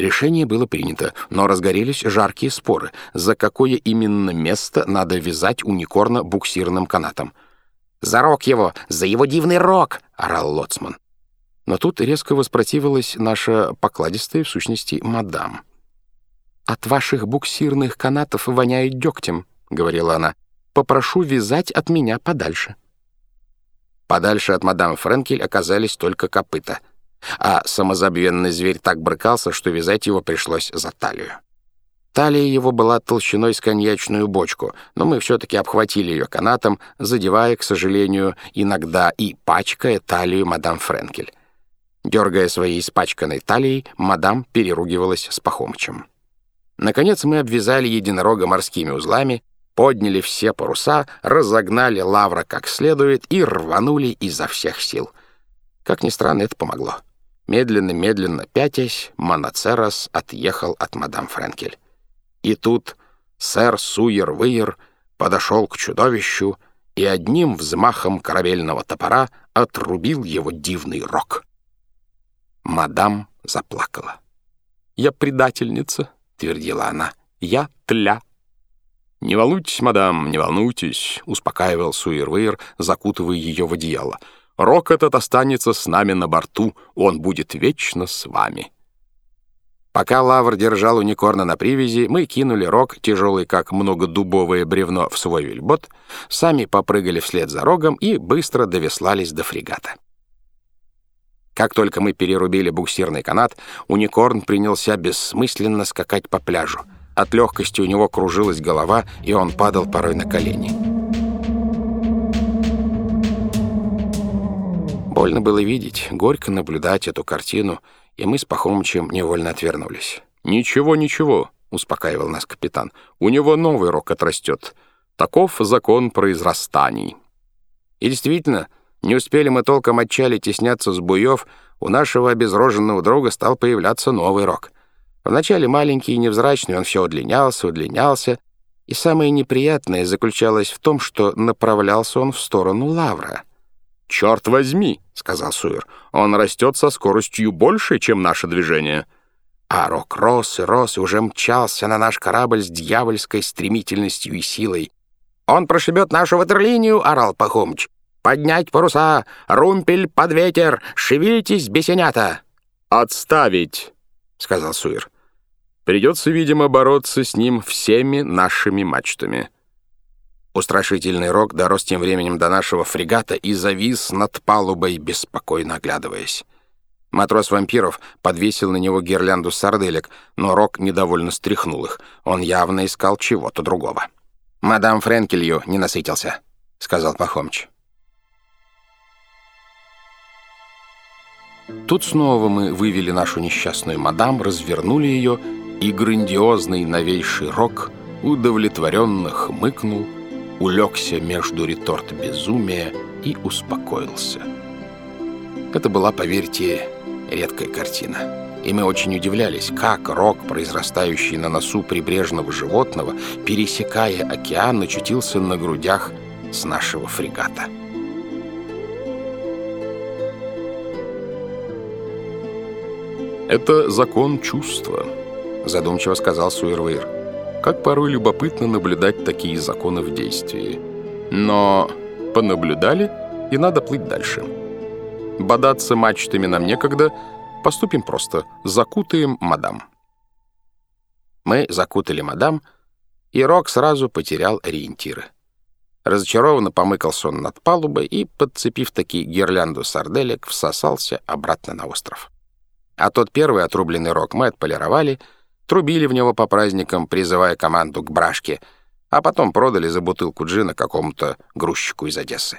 Решение было принято, но разгорелись жаркие споры, за какое именно место надо вязать уникорна буксирным канатом. «За рог его! За его дивный рог!» — орал лоцман. Но тут резко воспротивилась наша покладистая, в сущности, мадам. «От ваших буксирных канатов воняет дегтем», — говорила она. «Попрошу вязать от меня подальше». Подальше от мадам Френкель оказались только копыта, а самозабвенный зверь так брыкался, что вязать его пришлось за талию. Талия его была толщиной с коньячную бочку, но мы все-таки обхватили ее канатом, задевая, к сожалению, иногда и пачкая талию мадам Френкель. Дергая своей испачканной талией, мадам переругивалась с Пахомычем. Наконец мы обвязали единорога морскими узлами, подняли все паруса, разогнали лавра как следует и рванули изо всех сил. Как ни странно, это помогло. Медленно-медленно пятясь, Моноцерос отъехал от мадам Френкель. И тут сэр Суер-Выер подошел к чудовищу и одним взмахом корабельного топора отрубил его дивный рог. Мадам заплакала. «Я предательница», — твердила она. «Я тля». «Не волнуйтесь, мадам, не волнуйтесь», — успокаивал Суирвейр, закутывая ее в одеяло. «Рок этот останется с нами на борту, он будет вечно с вами». Пока Лавр держал уникорна на привязи, мы кинули рог, тяжелый как многодубовое бревно, в свой вельбот, сами попрыгали вслед за рогом и быстро довеслались до фрегата. Как только мы перерубили буксирный канат, уникорн принялся бессмысленно скакать по пляжу. От легкости у него кружилась голова, и он падал порой на колени. Больно было видеть, горько наблюдать эту картину, и мы с Пахомычем невольно отвернулись. «Ничего, ничего», — успокаивал нас капитан. «У него новый рок отрастет. Таков закон произрастаний». И действительно, — не успели мы толком отчалить и сняться с буев, у нашего обезроженного друга стал появляться новый рог. Вначале маленький и невзрачный, он все удлинялся, удлинялся, и самое неприятное заключалось в том, что направлялся он в сторону лавра. «Черт возьми!» — сказал Суир. «Он растет со скоростью больше, чем наше движение». А рок рос и рос и уже мчался на наш корабль с дьявольской стремительностью и силой. «Он прошибет нашу ватерлинию!» — орал Пахомыч. Поднять паруса! Румпель под ветер! Шевелитесь, бесенята!» «Отставить!» — сказал Суир. «Придется, видимо, бороться с ним всеми нашими мачтами». Устрашительный рог дорос тем временем до нашего фрегата и завис над палубой, беспокойно оглядываясь. Матрос вампиров подвесил на него гирлянду сарделек, но Рок недовольно стряхнул их. Он явно искал чего-то другого. «Мадам Френкелью не насытился», — сказал Пахомыч. Тут снова мы вывели нашу несчастную мадам, развернули ее, и грандиозный новейший рок удовлетворенно хмыкнул, улегся между реторт безумия и успокоился. Это была, поверьте, редкая картина. И мы очень удивлялись, как рок, произрастающий на носу прибрежного животного, пересекая океан, очутился на грудях с нашего фрегата. «Это закон чувства», — задумчиво сказал Суэрвейр. «Как порой любопытно наблюдать такие законы в действии. Но понаблюдали, и надо плыть дальше. Бодаться мачтами нам некогда, поступим просто, закутаем мадам». Мы закутали мадам, и Рок сразу потерял ориентиры. Разочарованно помыкался он над палубой и, подцепив таки гирлянду сарделек, всосался обратно на остров. А тот первый отрубленный рог мы отполировали, трубили в него по праздникам, призывая команду к брашке, а потом продали за бутылку джина какому-то грузчику из Одессы.